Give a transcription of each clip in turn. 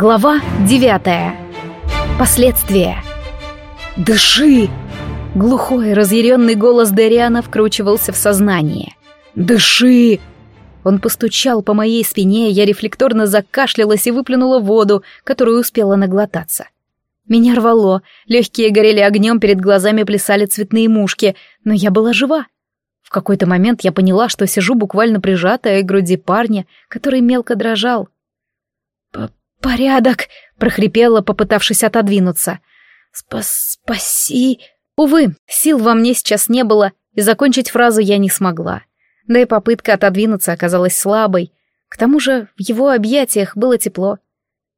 Глава девятая. Последствия. «Дыши!» Глухой, разъяренный голос Дариана вкручивался в сознание. «Дыши!» Он постучал по моей спине, я рефлекторно закашлялась и выплюнула воду, которую успела наглотаться. Меня рвало, легкие горели огнем, перед глазами плясали цветные мушки, но я была жива. В какой-то момент я поняла, что сижу буквально прижатая к груди парня, который мелко дрожал. «Порядок!» — прохрипела, попытавшись отодвинуться. «Спас... спаси...» Увы, сил во мне сейчас не было, и закончить фразу я не смогла. Да и попытка отодвинуться оказалась слабой. К тому же в его объятиях было тепло.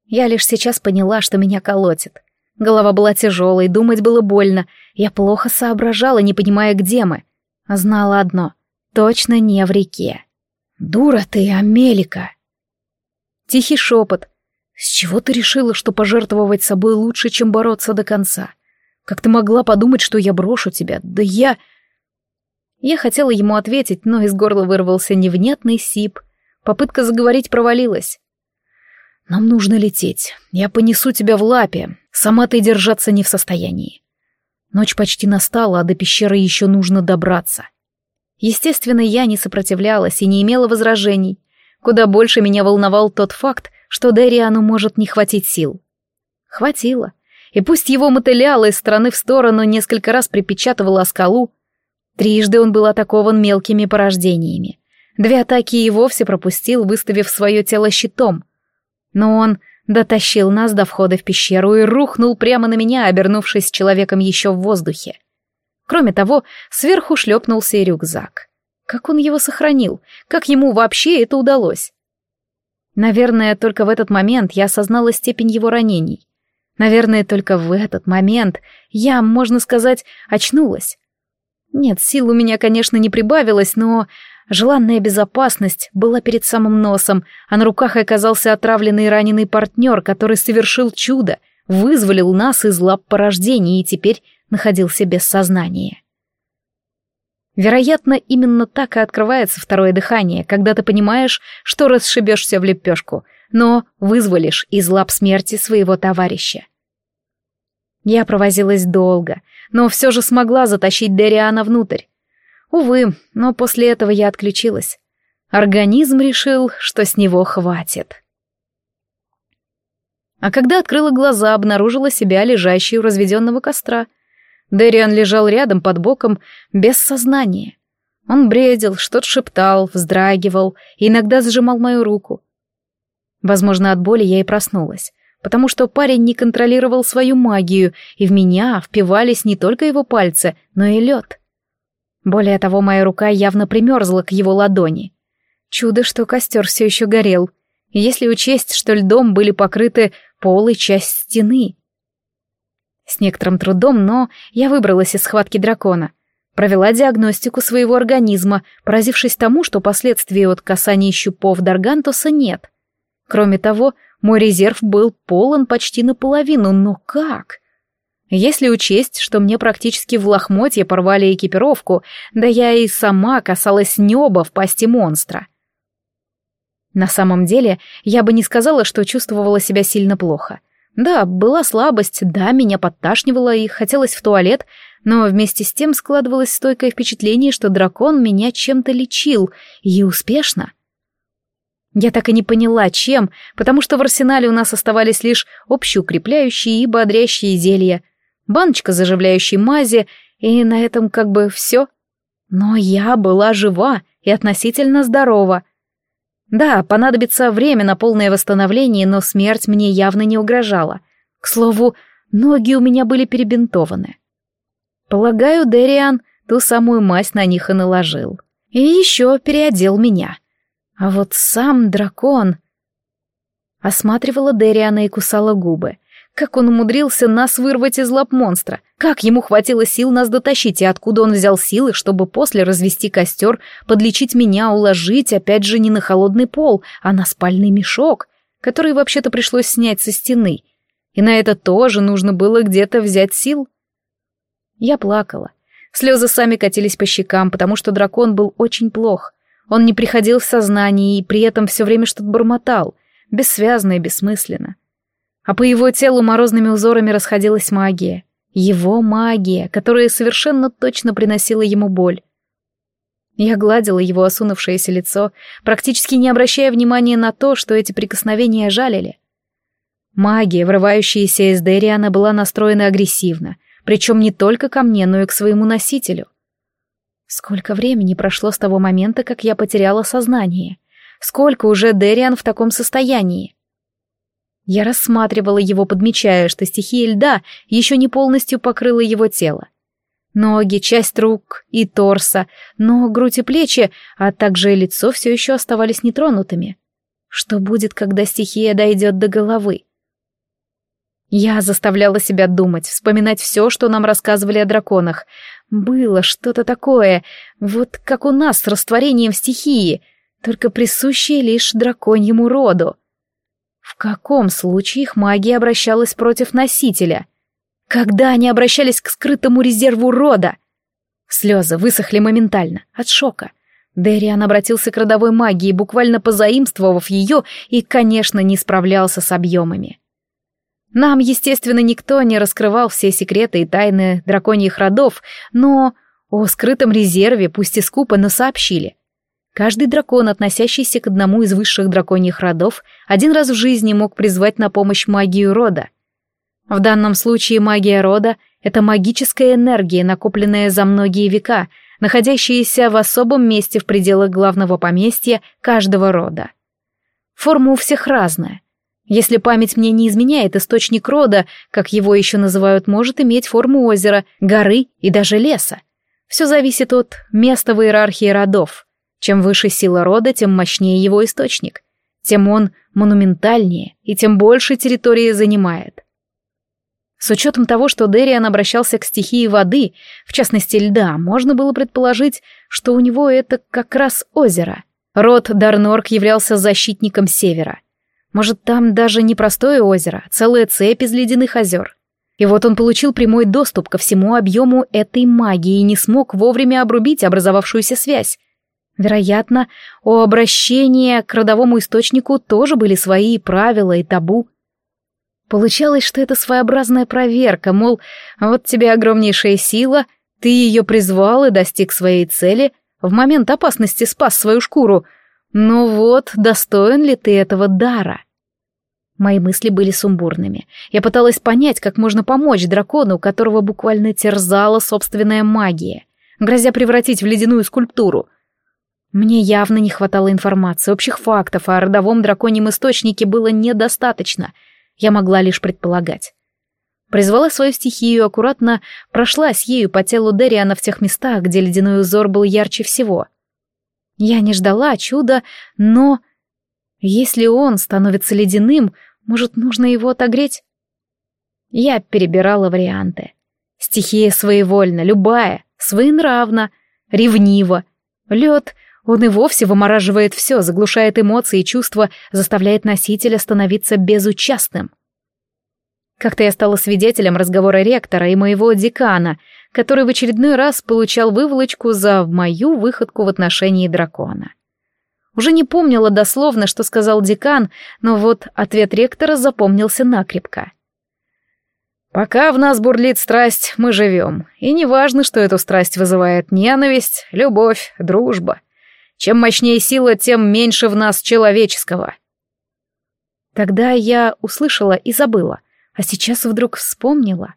Я лишь сейчас поняла, что меня колотит. Голова была тяжелой, думать было больно. Я плохо соображала, не понимая, где мы. А знала одно — точно не в реке. «Дура ты, Амелика!» Тихий шепот, с чего ты решила, что пожертвовать собой лучше, чем бороться до конца? Как ты могла подумать, что я брошу тебя? Да я... Я хотела ему ответить, но из горла вырвался невнятный сип. Попытка заговорить провалилась. «Нам нужно лететь. Я понесу тебя в лапе. Сама ты держаться не в состоянии. Ночь почти настала, а до пещеры еще нужно добраться». Естественно, я не сопротивлялась и не имела возражений. Куда больше меня волновал тот факт, что Дэриану может не хватить сил. Хватило. И пусть его мотыляло из стороны в сторону, несколько раз припечатывало о скалу, трижды он был атакован мелкими порождениями. Две атаки и вовсе пропустил, выставив свое тело щитом. Но он дотащил нас до входа в пещеру и рухнул прямо на меня, обернувшись человеком еще в воздухе. Кроме того, сверху шлепнулся и рюкзак. Как он его сохранил? Как ему вообще это удалось? Наверное, только в этот момент я осознала степень его ранений. Наверное, только в этот момент я, можно сказать, очнулась. Нет, сил у меня, конечно, не прибавилось, но желанная безопасность была перед самым носом, а на руках оказался отравленный и раненый партнер, который совершил чудо, вызволил нас из лап порождений и теперь находился без сознания. Вероятно, именно так и открывается второе дыхание, когда ты понимаешь, что расшибешься в лепешку, но вызволишь из лап смерти своего товарища. Я провозилась долго, но все же смогла затащить Дериана внутрь. Увы, но после этого я отключилась. Организм решил, что с него хватит. А когда открыла глаза, обнаружила себя лежащей у разведенного костра — Дэриан лежал рядом под боком, без сознания. Он бредил, что-то шептал, вздрагивал и иногда сжимал мою руку. Возможно, от боли я и проснулась, потому что парень не контролировал свою магию, и в меня впивались не только его пальцы, но и лед. Более того, моя рука явно примерзла к его ладони. Чудо, что костер все еще горел, если учесть, что льдом были покрыты пол и часть стены — с некоторым трудом, но я выбралась из схватки дракона. Провела диагностику своего организма, поразившись тому, что последствий от касания щупов Даргантуса нет. Кроме того, мой резерв был полон почти наполовину, но как? Если учесть, что мне практически в лохмотье порвали экипировку, да я и сама касалась неба в пасти монстра. На самом деле, я бы не сказала, что чувствовала себя сильно плохо. Да, была слабость, да, меня подташнивало и хотелось в туалет, но вместе с тем складывалось стойкое впечатление, что дракон меня чем-то лечил, и успешно. Я так и не поняла, чем, потому что в арсенале у нас оставались лишь общеукрепляющие и бодрящие зелья, баночка заживляющей мази, и на этом как бы все. Но я была жива и относительно здорова — да, понадобится время на полное восстановление, но смерть мне явно не угрожала. К слову, ноги у меня были перебинтованы. Полагаю, Дериан ту самую мазь на них и наложил. И еще переодел меня. А вот сам дракон... Осматривала Дериана и кусала губы. Как он умудрился нас вырвать из лап монстра? Как ему хватило сил нас дотащить, и откуда он взял силы, чтобы после развести костер, подлечить меня, уложить, опять же, не на холодный пол, а на спальный мешок, который вообще-то пришлось снять со стены. И на это тоже нужно было где-то взять сил. Я плакала. Слезы сами катились по щекам, потому что дракон был очень плох. Он не приходил в сознание и при этом все время что-то бормотал, бессвязно и бессмысленно. А по его телу морозными узорами расходилась магия. Его магия, которая совершенно точно приносила ему боль. Я гладила его осунувшееся лицо, практически не обращая внимания на то, что эти прикосновения жалили. Магия, врывающаяся из Дериана, была настроена агрессивно, причем не только ко мне, но и к своему носителю. Сколько времени прошло с того момента, как я потеряла сознание? Сколько уже Дериан в таком состоянии? Я рассматривала его, подмечая, что стихия льда еще не полностью покрыла его тело. Ноги, часть рук и торса, но грудь и плечи, а также лицо все еще оставались нетронутыми. Что будет, когда стихия дойдет до головы? Я заставляла себя думать, вспоминать все, что нам рассказывали о драконах. Было что-то такое, вот как у нас с растворением стихии, только присущее лишь драконьему роду. В каком случае их магия обращалась против носителя? Когда они обращались к скрытому резерву рода? Слезы высохли моментально, от шока. Дэриан обратился к родовой магии, буквально позаимствовав ее, и, конечно, не справлялся с объемами. Нам, естественно, никто не раскрывал все секреты и тайны драконьих родов, но о скрытом резерве, пусть и скупо, но сообщили. Каждый дракон, относящийся к одному из высших драконьих родов, один раз в жизни мог призвать на помощь магию рода. В данном случае магия рода — это магическая энергия, накопленная за многие века, находящаяся в особом месте в пределах главного поместья каждого рода. Форма у всех разная. Если память мне не изменяет, источник рода, как его еще называют, может иметь форму озера, горы и даже леса. Все зависит от места в иерархии родов — чем выше сила рода, тем мощнее его источник, тем он монументальнее и тем больше территории занимает. С учетом того, что Дериан обращался к стихии воды, в частности льда, можно было предположить, что у него это как раз озеро. Род Дарнорк являлся защитником севера. Может, там даже не простое озеро, а целая цепь из ледяных озер. И вот он получил прямой доступ ко всему объему этой магии и не смог вовремя обрубить образовавшуюся связь, Вероятно, у обращения к родовому источнику тоже были свои правила и табу. Получалось, что это своеобразная проверка, мол, вот тебе огромнейшая сила, ты ее призвал и достиг своей цели, в момент опасности спас свою шкуру. Но вот, достоин ли ты этого дара? Мои мысли были сумбурными. Я пыталась понять, как можно помочь дракону, которого буквально терзала собственная магия, грозя превратить в ледяную скульптуру — мне явно не хватало информации, общих фактов о родовом драконьем источнике было недостаточно. Я могла лишь предполагать. Призвала свою стихию, аккуратно прошлась ею по телу Дериана в тех местах, где ледяной узор был ярче всего. Я не ждала чуда, но... Если он становится ледяным, может, нужно его отогреть? Я перебирала варианты. Стихия своевольна, любая, своенравна, ревнива. Лед он и вовсе вымораживает все, заглушает эмоции и чувства, заставляет носителя становиться безучастным. Как-то я стала свидетелем разговора ректора и моего декана, который в очередной раз получал выволочку за мою выходку в отношении дракона. Уже не помнила дословно, что сказал декан, но вот ответ ректора запомнился накрепко. «Пока в нас бурлит страсть, мы живем, и неважно, что эту страсть вызывает ненависть, любовь, дружба. Чем мощнее сила, тем меньше в нас человеческого. Тогда я услышала и забыла, а сейчас вдруг вспомнила.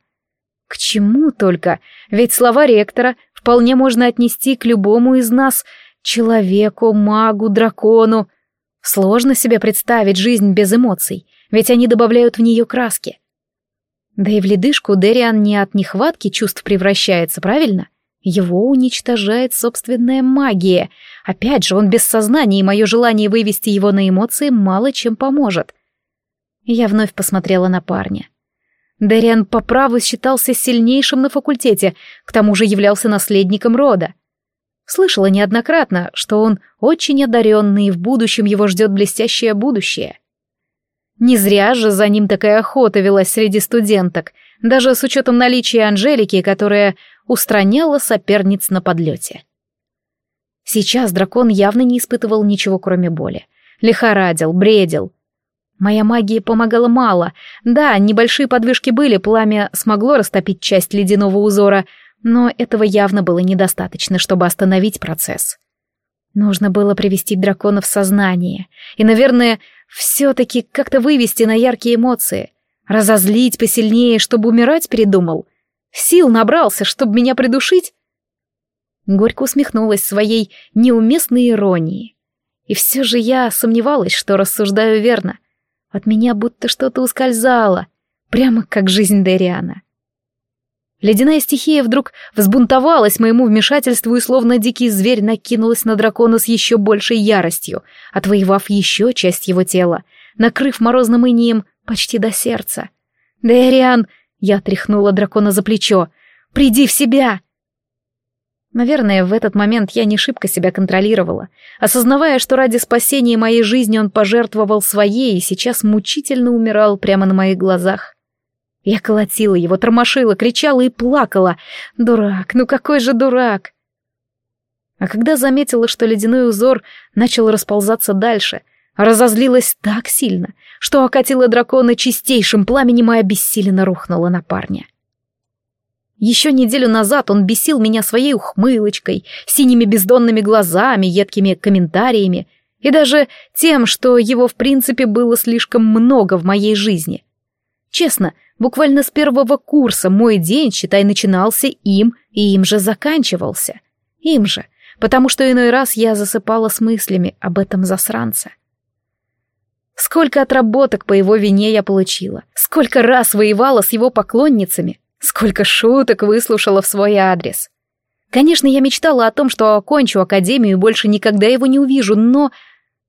К чему только? Ведь слова ректора вполне можно отнести к любому из нас, человеку, магу, дракону. Сложно себе представить жизнь без эмоций, ведь они добавляют в нее краски. Да и в ледышку Дериан не от нехватки чувств превращается, правильно? Его уничтожает собственная магия. Опять же, он без сознания, и мое желание вывести его на эмоции мало чем поможет. Я вновь посмотрела на парня. Дэриан по праву считался сильнейшим на факультете, к тому же являлся наследником рода. Слышала неоднократно, что он очень одаренный, и в будущем его ждет блестящее будущее. Не зря же за ним такая охота велась среди студенток, даже с учетом наличия Анжелики, которая устраняла соперниц на подлете. Сейчас дракон явно не испытывал ничего, кроме боли. Лихорадил, бредил. Моя магия помогала мало. Да, небольшие подвижки были, пламя смогло растопить часть ледяного узора, но этого явно было недостаточно, чтобы остановить процесс. Нужно было привести дракона в сознание и, наверное, все-таки как-то вывести на яркие эмоции. Разозлить посильнее, чтобы умирать передумал. Сил набрался, чтобы меня придушить. Горько усмехнулась своей неуместной иронии. И все же я сомневалась, что рассуждаю верно. От меня будто что-то ускользало, прямо как жизнь Дериана. Ледяная стихия вдруг взбунтовалась моему вмешательству и словно дикий зверь накинулась на дракона с еще большей яростью, отвоевав еще часть его тела, накрыв морозным инием почти до сердца. «Дериан!» — я тряхнула дракона за плечо. «Приди в себя!» Наверное, в этот момент я не шибко себя контролировала, осознавая, что ради спасения моей жизни он пожертвовал своей и сейчас мучительно умирал прямо на моих глазах. Я колотила его, тормошила, кричала и плакала. Дурак, ну какой же дурак! А когда заметила, что ледяной узор начал расползаться дальше, разозлилась так сильно, что окатила дракона чистейшим пламенем и обессиленно рухнула на парня. Еще неделю назад он бесил меня своей ухмылочкой, синими бездонными глазами, едкими комментариями и даже тем, что его в принципе было слишком много в моей жизни. Честно, буквально с первого курса мой день, считай, начинался им и им же заканчивался. Им же, потому что иной раз я засыпала с мыслями об этом засранце. Сколько отработок по его вине я получила, сколько раз воевала с его поклонницами, Сколько шуток выслушала в свой адрес. Конечно, я мечтала о том, что окончу академию и больше никогда его не увижу, но...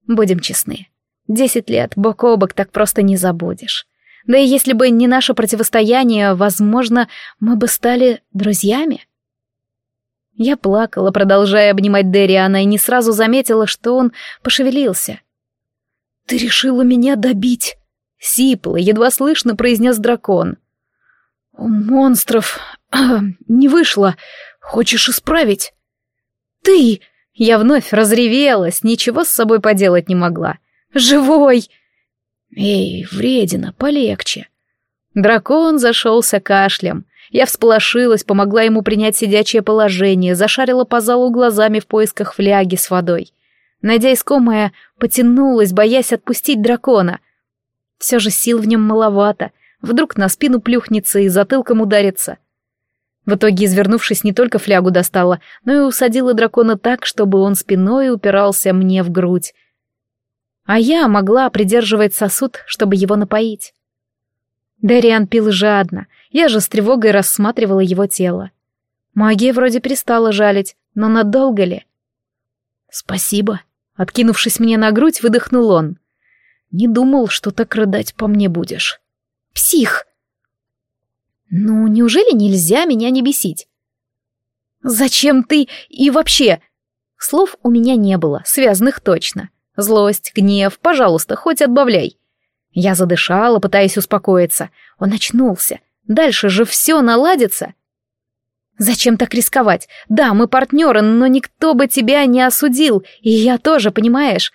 Будем честны. Десять лет бок о бок так просто не забудешь. Да и если бы не наше противостояние, возможно, мы бы стали друзьями. Я плакала, продолжая обнимать Дериана, и не сразу заметила, что он пошевелился. «Ты решила меня добить?» — сипло, едва слышно произнес дракон. «У монстров не вышло. Хочешь исправить?» «Ты!» Я вновь разревелась, ничего с собой поделать не могла. «Живой!» «Эй, вредина, полегче!» Дракон зашелся кашлем. Я всполошилась, помогла ему принять сидячее положение, зашарила по залу глазами в поисках фляги с водой. Найдя искомое, потянулась, боясь отпустить дракона. Все же сил в нем маловато — Вдруг на спину плюхнется и затылком ударится. В итоге, извернувшись, не только флягу достала, но и усадила дракона так, чтобы он спиной упирался мне в грудь. А я могла придерживать сосуд, чтобы его напоить. Дэриан пил жадно, я же с тревогой рассматривала его тело. Магия вроде перестала жалить, но надолго ли? «Спасибо», — откинувшись мне на грудь, выдохнул он. «Не думал, что так рыдать по мне будешь». Псих! Ну, неужели нельзя меня не бесить? Зачем ты и вообще? Слов у меня не было, связанных точно. Злость, гнев, пожалуйста, хоть отбавляй. Я задышала, пытаясь успокоиться. Он очнулся. Дальше же все наладится. Зачем так рисковать? Да, мы партнеры, но никто бы тебя не осудил, и я тоже, понимаешь?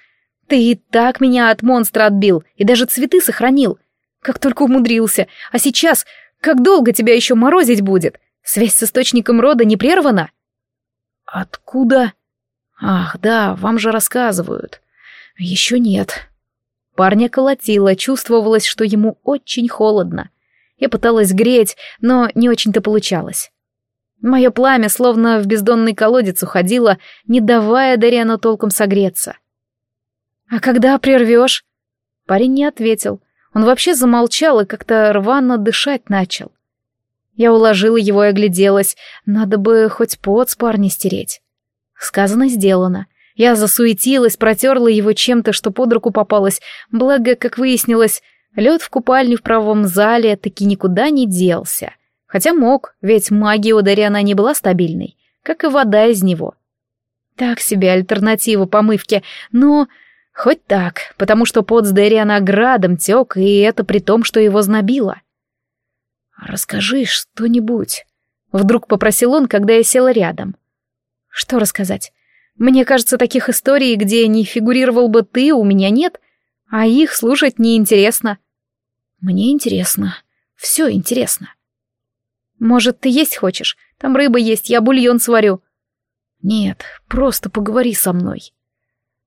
Ты и так меня от монстра отбил, и даже цветы сохранил. Как только умудрился. А сейчас, как долго тебя еще морозить будет? Связь с источником рода не прервана? Откуда? Ах, да, вам же рассказывают. Еще нет. Парня колотило, чувствовалось, что ему очень холодно. Я пыталась греть, но не очень-то получалось. Мое пламя словно в бездонный колодец уходило, не давая Дарьяну толком согреться. «А когда прервешь?» Парень не ответил, он вообще замолчал и как-то рвано дышать начал. Я уложила его и огляделась. Надо бы хоть пот с парня стереть. Сказано, сделано. Я засуетилась, протерла его чем-то, что под руку попалось. Благо, как выяснилось, лед в купальне в правом зале таки никуда не делся. Хотя мог, ведь магия у Дариана не была стабильной, как и вода из него. Так себе альтернатива помывке, но Хоть так, потому что пот с Дэриана градом тек, и это при том, что его знобило. «Расскажи что-нибудь», — вдруг попросил он, когда я села рядом. «Что рассказать? Мне кажется, таких историй, где не фигурировал бы ты, у меня нет. а их слушать неинтересно. Мне интересно. Все интересно. Может, ты есть хочешь? Там рыба есть, я бульон сварю. Нет, просто поговори со мной.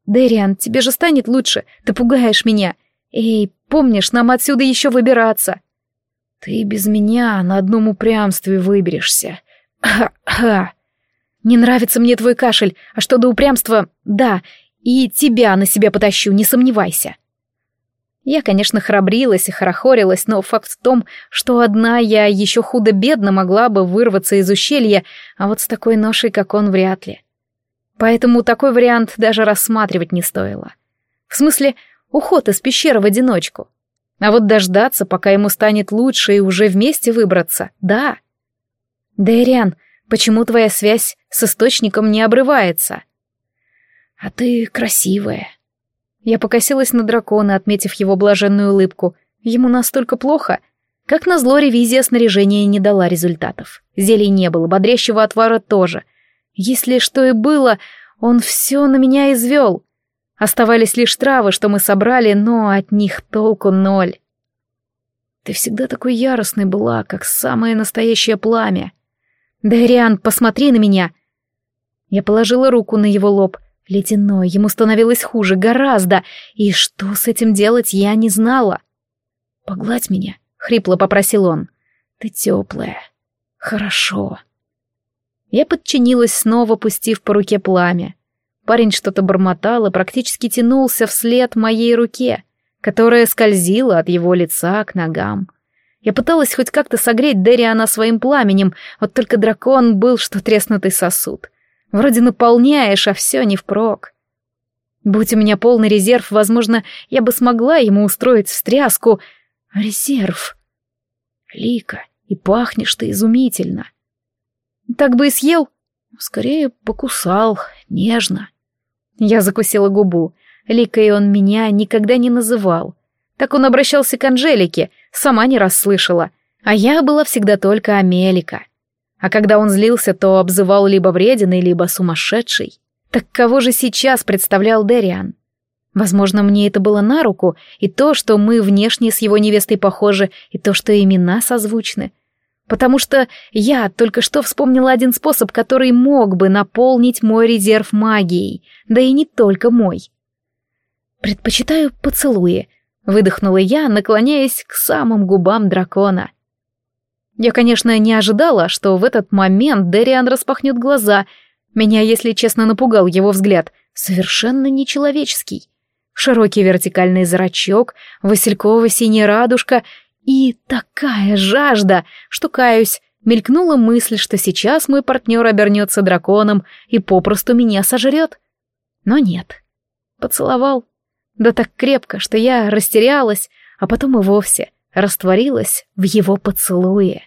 Дэриан, тебе же станет лучше, ты пугаешь меня. Эй, помнишь, нам отсюда еще выбираться. Ты без меня на одном упрямстве выберешься. Ха-ха. Не нравится мне твой кашель, а что до упрямства, да, и тебя на себя потащу, не сомневайся. Я, конечно, храбрилась и хорохорилась, но факт в том, что одна я еще худо-бедно могла бы вырваться из ущелья, а вот с такой ношей, как он, вряд ли. Поэтому такой вариант даже рассматривать не стоило. В смысле, уход из пещеры в одиночку. А вот дождаться, пока ему станет лучше и уже вместе выбраться, да. Дэриан, почему твоя связь с источником не обрывается? А ты красивая, я покосилась на дракона, отметив его блаженную улыбку. Ему настолько плохо. Как назло, ревизия снаряжения не дала результатов. Зелий не было, бодрящего отвара тоже. Если что и было, он все на меня извел. Оставались лишь травы, что мы собрали, но от них толку ноль. Ты всегда такой яростной была, как самое настоящее пламя. Дариан, посмотри на меня. Я положила руку на его лоб — Ледяной, ему становилось хуже, гораздо, и что с этим делать, я не знала. «Погладь меня», — хрипло попросил он. «Ты теплая. Хорошо». Я подчинилась, снова пустив по руке пламя. Парень что-то бормотал и практически тянулся вслед моей руке, которая скользила от его лица к ногам. Я пыталась хоть как-то согреть Дериана своим пламенем, вот только дракон был, что треснутый сосуд. Вроде наполняешь, а все не впрок. Будь у меня полный резерв, возможно, я бы смогла ему устроить встряску. Резерв. Лика, и пахнешь ты изумительно. Так бы и съел? Скорее покусал, нежно. Я закусила губу. Ликой он меня никогда не называл. Так он обращался к Анжелике, сама не расслышала. А я была всегда только Амелика. А когда он злился, то обзывал либо врединой, либо сумасшедший. Так кого же сейчас представлял Дериан? Возможно, мне это было на руку, и то, что мы внешне с его невестой похожи, и то, что имена созвучны. Потому что я только что вспомнила один способ, который мог бы наполнить мой резерв магией, да и не только мой. «Предпочитаю поцелуи», — выдохнула я, наклоняясь к самым губам дракона. Я, конечно, не ожидала, что в этот момент Дэриан распахнет глаза. Меня, если честно, напугал его взгляд. Совершенно нечеловеческий. Широкий вертикальный зрачок, васильково-синяя радужка и такая жажда, что, каюсь, мелькнула мысль, что сейчас мой партнер обернется драконом и попросту меня сожрет. Но нет. Поцеловал. Да так крепко, что я растерялась, а потом и вовсе растворилась в его поцелуе.